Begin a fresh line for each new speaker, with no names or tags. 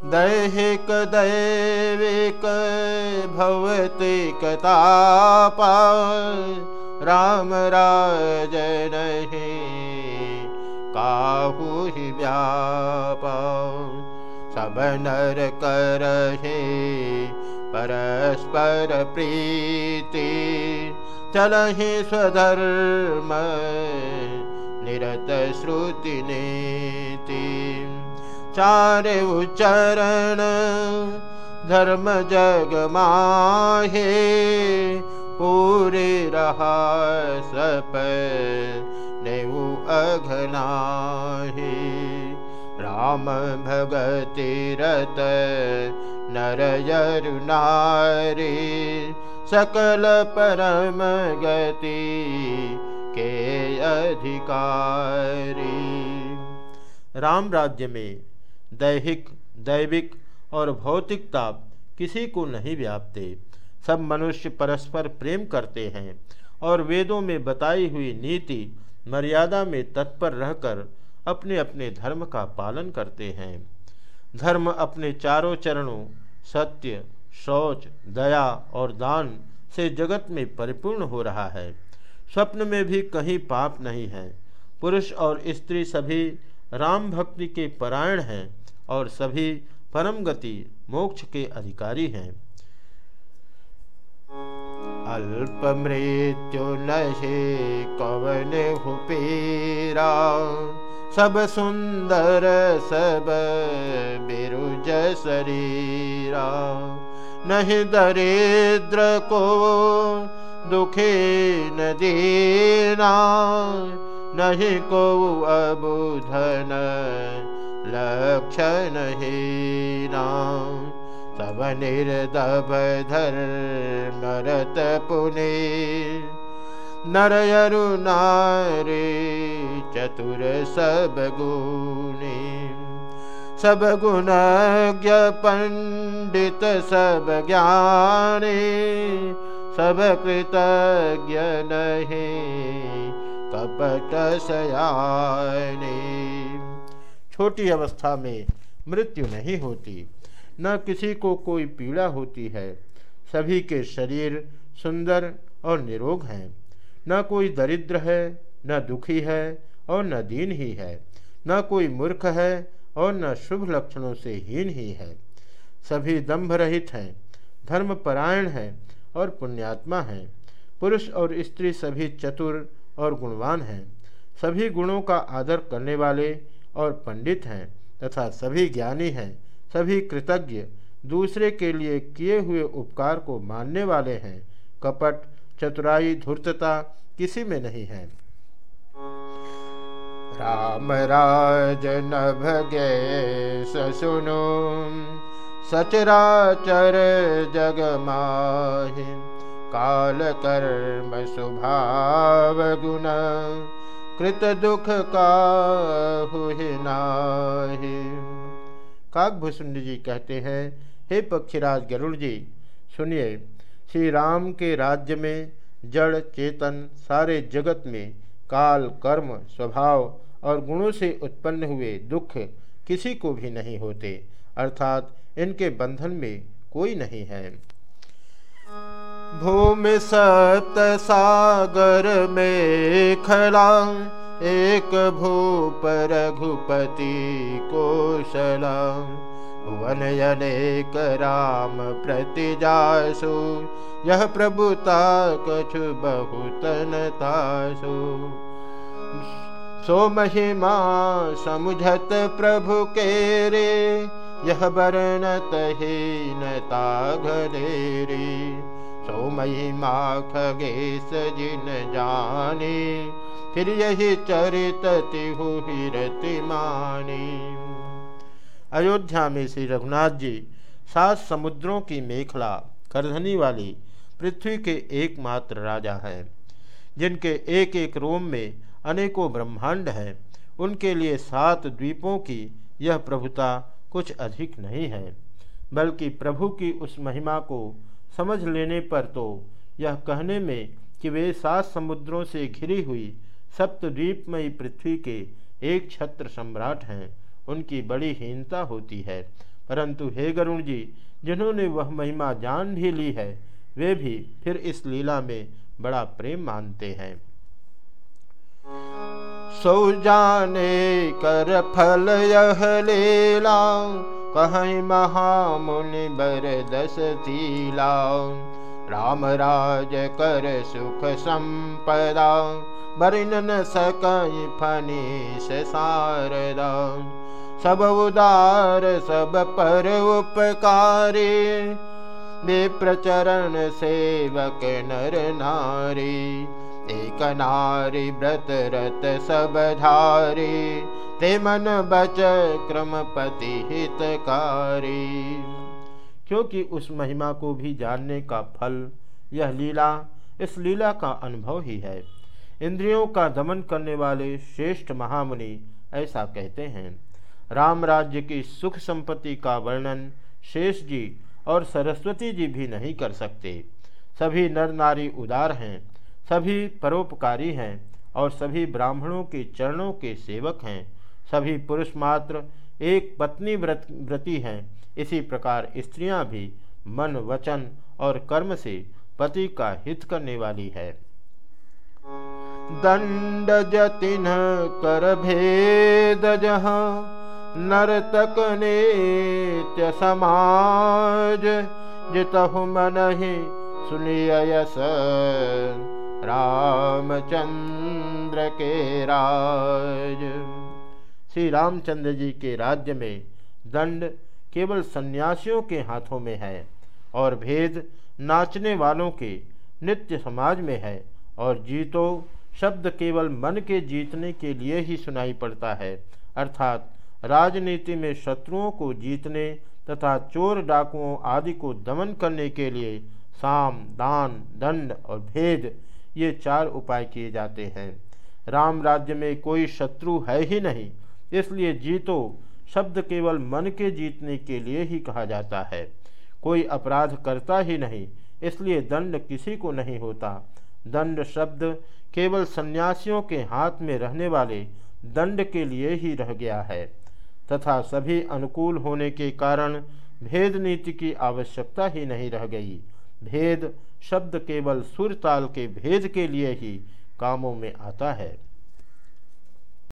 दैहिक दैविक कतापा राम राज नहीं काहू ही व्यापा सब नर करहे परस्पर प्रीति चलहि स्वधर्म निरत श्रुति नीति चार उच्चरण, धर्म जग माहे, पूरे रहा सप नेऊ अघनाहे। राम भगति रत नर नारी सकल परम गति के अधिकारी।
राम राज्य में दैहिक, दैविक और भौतिक ताप किसी को नहीं व्यापते। सब मनुष्य परस्पर प्रेम करते हैं और वेदों में बताई हुई नीति मर्यादा में तत्पर रहकर अपने अपने धर्म का पालन करते हैं। धर्म अपने चारों चरणों, सत्य, शौच, दया और दान से जगत में परिपूर्ण हो रहा है। स्वप्न में भी कहीं पाप नहीं है। पुरुष और स्त्री सभी राम भक्ति के परायण हैं। और सभी परम गति मोक्ष के अधिकारी हैं।
अल्प मृत्यु नहे कवन हुपीरा, सब सुंदर, सब बिरुज शरीरा। नहीं दरिद्र को दुखे न देना, नहीं को अबुधन लक्षणहीनां तव निर्दभर् मरत पुनि नररु चतुर सबगुणि सबगुणज्ञ पण्डित सद ज्ञानी कृतज्ञ नहि कपटशयाणि
छोटी अवस्था में मृत्यु नहीं होती, न किसी को कोई पीड़ा होती है। सभी के शरीर सुंदर और निरोग हैं। न कोई दरिद्र है, न दुखी है और न दीन ही है। न कोई मूर्ख है और न शुभ लक्षणों से हीन ही है। सभी दंभ रहित हैं, धर्मपरायण हैं और पुण्यात्मा हैं। पुरुष और स्त्री सभी चतुर और गुणवान हैं। सभी गुणों का आदर करने वाले और पंडित हैं तथा सभी ज्ञानी हैं, सभी कृतज्ञ, दूसरे के लिए किए हुए उपकार को मानने वाले हैं। कपट, चतुराई, धूर्तता किसी में नहीं है।
राम राज न भगे ससुनु सचराचर जग माहि काल कर्म स्वभाव गुण। कृत दुख का नाही।
काकभूषण जी कहते हैं, हे पक्षीराज गरुड़ जी, सुनिए श्री राम के राज्य में, जड़, चेतन, सारे जगत में काल, कर्म, स्वभाव और गुणों से उत्पन्न हुए दुख किसी को भी नहीं होते, अर्थात इनके बंधन में कोई नहीं है।
भूमि सत सागर में खड़ा एक भूप रघुपति कोशला अनेक राम प्रति जासु यह प्रभुता कछु बहुतन तासु। सो महिमा समुझत प्रभु के रे यह वर्णत ही हीनता घनेरी सो महिमा खगेश जिन जाने, फिर यही चरित तिहु हिरति मानी।
अयोध्या में श्री रघुनाथ जी सात समुद्रों की मेखला करधनी वाली पृथ्वी के एकमात्र राजा हैं, जिनके एक एक रोम में अनेकों ब्रह्मांड हैं। उनके लिए सात द्वीपों की यह प्रभुता कुछ अधिक नहीं है, बल्कि प्रभु की उस महिमा को समझ लेने पर तो यह कहने में कि वे सात समुद्रों से घिरी हुई सप्तद्वीपमयी पृथ्वी के एक छत्र सम्राट हैं। उनकी बड़ी हीनता होती है। परंतु हे गरुण जी, जिन्होंने वह महिमा जान भी ली है, वे भी फिर इस लीला में बड़ा प्रेम मानते हैं।
सौ जाने कर फल यह लीला कहीं महामुनि बर दस तीला। राम कर सुख न सकई फनीस सारदा। सब उदार सब पर उपकारी वे प्रचरण सेवक नर नारी एक नारी व्रत रत सब धारी ते मन बच क्रमपति हितकारी
क्योंकि उस महिमा को भी जानने का फल, यह लीला, इस लीला का अनुभव ही है। इंद्रियों का दमन करने वाले श्रेष्ठ महामुनि ऐसा कहते हैं। राम राज्य की सुख संपत्ति का वर्णन शेष जी और सरस्वती जी भी नहीं कर सकते। सभी नर नारी उदार हैं। सभी परोपकारी हैं और सभी ब्राह्मणों के चरणों के सेवक हैं। सभी पुरुष मात्र एक पत्नी व्रत, व्रती हैं। इसी प्रकार स्त्रियाँ भी मन, वचन और कर्म से पति का हित करने वाली है।
दंड जतिन कर भेद जहाँ नर्तक ने समाज, जितहु मन ही सुनिय रामचंद्र के राज।
श्री रामचंद्र जी के राज्य में दंड केवल सन्यासियों के हाथों में है और भेद नाचने वालों के नित्य समाज में है और जीतो शब्द केवल मन के जीतने के लिए ही सुनाई पड़ता है। अर्थात राजनीति में शत्रुओं को जीतने तथा चोर डाकुओं आदि को दमन करने के लिए साम, दान, दंड और भेद ये चार उपाय किए जाते हैं। राम राज्य में कोई शत्रु है ही नहीं, इसलिए जीतो शब्द केवल मन के जीतने के लिए ही कहा जाता है। कोई अपराध करता ही नहीं, इसलिए दंड किसी को नहीं होता। दंड शब्द केवल सन्यासियों के हाथ में रहने वाले दंड के लिए ही रह गया है, तथा सभी अनुकूल होने के कारण भेद नीति की आवश्यकता ही नहीं रह गई। भेद शब्द केवल सुर ताल के भेद के लिए ही कामों में आता है।